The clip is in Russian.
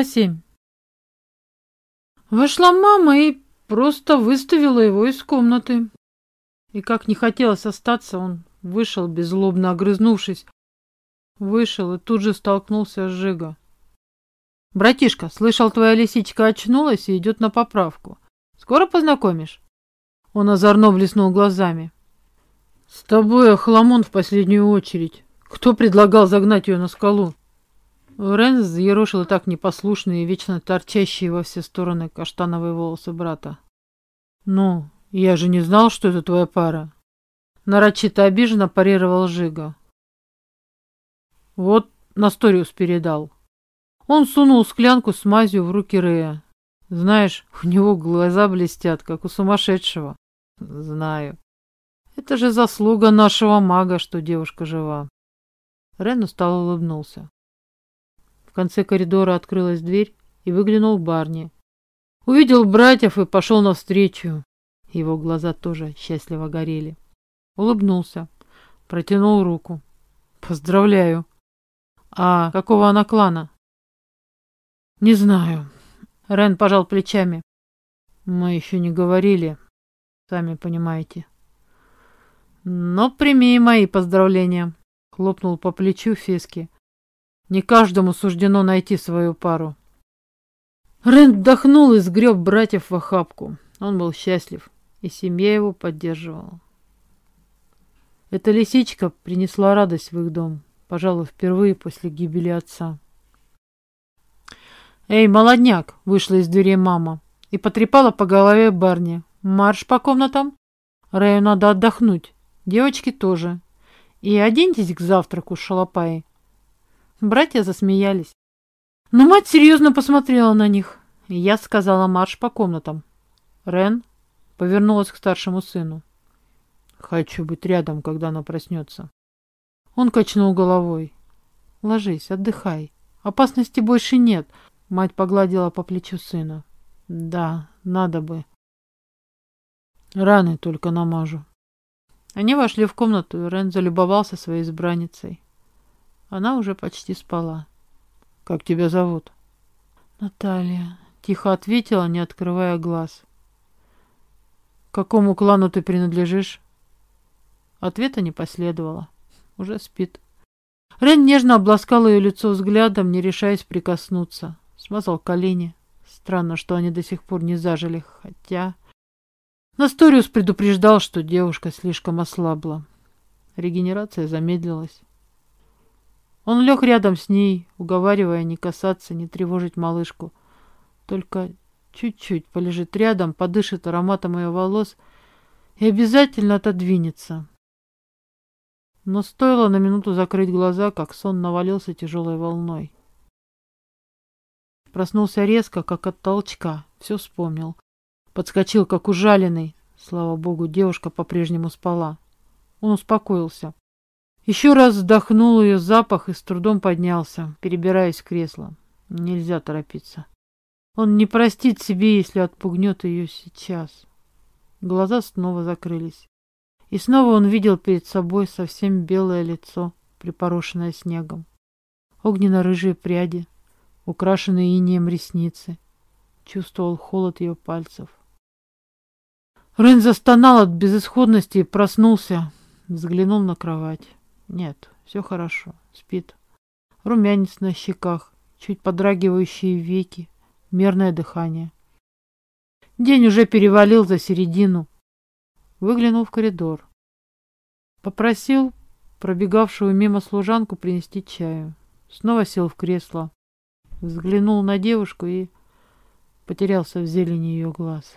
Глава 7 Вошла мама и просто выставила его из комнаты. И как не хотелось остаться, он вышел, беззлобно огрызнувшись. Вышел и тут же столкнулся с Жиго. «Братишка, слышал, твоя лисичка очнулась и идет на поправку. Скоро познакомишь?» Он озорно блеснул глазами. «С тобой, Ахламон, в последнюю очередь. Кто предлагал загнать ее на скалу?» Рен взъерошил так непослушные и вечно торчащие во все стороны каштановые волосы брата. «Ну, я же не знал, что это твоя пара». Нарочито обиженно парировал Жига. «Вот Насториус передал». Он сунул склянку с мазью в руки Рея. Знаешь, у него глаза блестят, как у сумасшедшего. Знаю. Это же заслуга нашего мага, что девушка жива. Рен устало улыбнулся. Конце коридора открылась дверь и выглянул Барни. Увидел братьев и пошел навстречу. Его глаза тоже счастливо горели. Улыбнулся, протянул руку. Поздравляю. А какого она клана? Не знаю. Рен пожал плечами. Мы еще не говорили, сами понимаете. Но прими мои поздравления, хлопнул по плечу Фески. Не каждому суждено найти свою пару. Рен вдохнул и сгреб братьев в охапку. Он был счастлив, и семья его поддерживала. Эта лисичка принесла радость в их дом, пожалуй, впервые после гибели отца. «Эй, молодняк!» — вышла из дверей мама и потрепала по голове Барни. «Марш по комнатам! Рэю надо отдохнуть. Девочки тоже. И оденьтесь к завтраку, шалопаи!» Братья засмеялись. Но мать серьезно посмотрела на них. Я сказала марш по комнатам. Рен повернулась к старшему сыну. «Хочу быть рядом, когда она проснется». Он качнул головой. «Ложись, отдыхай. Опасности больше нет. Мать погладила по плечу сына. Да, надо бы. Раны только намажу. Они вошли в комнату, и Рен залюбовался своей избранницей. Она уже почти спала. «Как тебя зовут?» «Наталья», — тихо ответила, не открывая глаз. «К какому клану ты принадлежишь?» Ответа не последовало. Уже спит. Рен нежно обласкал ее лицо взглядом, не решаясь прикоснуться смазал колени. Странно, что они до сих пор не зажили, хотя... Насториус предупреждал, что девушка слишком ослабла. Регенерация замедлилась. Он лег рядом с ней, уговаривая не касаться, не тревожить малышку. Только чуть-чуть полежит рядом, подышит ароматом ее волос и обязательно отодвинется. Но стоило на минуту закрыть глаза, как сон навалился тяжелой волной. Проснулся резко, как от толчка. Все вспомнил. Подскочил, как ужаленный. Слава богу, девушка по-прежнему спала. Он успокоился. Еще раз вдохнул ее запах и с трудом поднялся, перебираясь в кресло. Нельзя торопиться. Он не простит себе, если отпугнет ее сейчас. Глаза снова закрылись. И снова он видел перед собой совсем белое лицо, припорошенное снегом. Огненно-рыжие пряди, украшенные инеем ресницы. Чувствовал холод ее пальцев. Рен застонал от безысходности и проснулся. Взглянул на кровать. Нет, все хорошо, спит. Румянец на щеках, чуть подрагивающие веки, мерное дыхание. День уже перевалил за середину. Выглянул в коридор. Попросил пробегавшую мимо служанку принести чаю. Снова сел в кресло взглянул на девушку и потерялся в зелени ее глаз.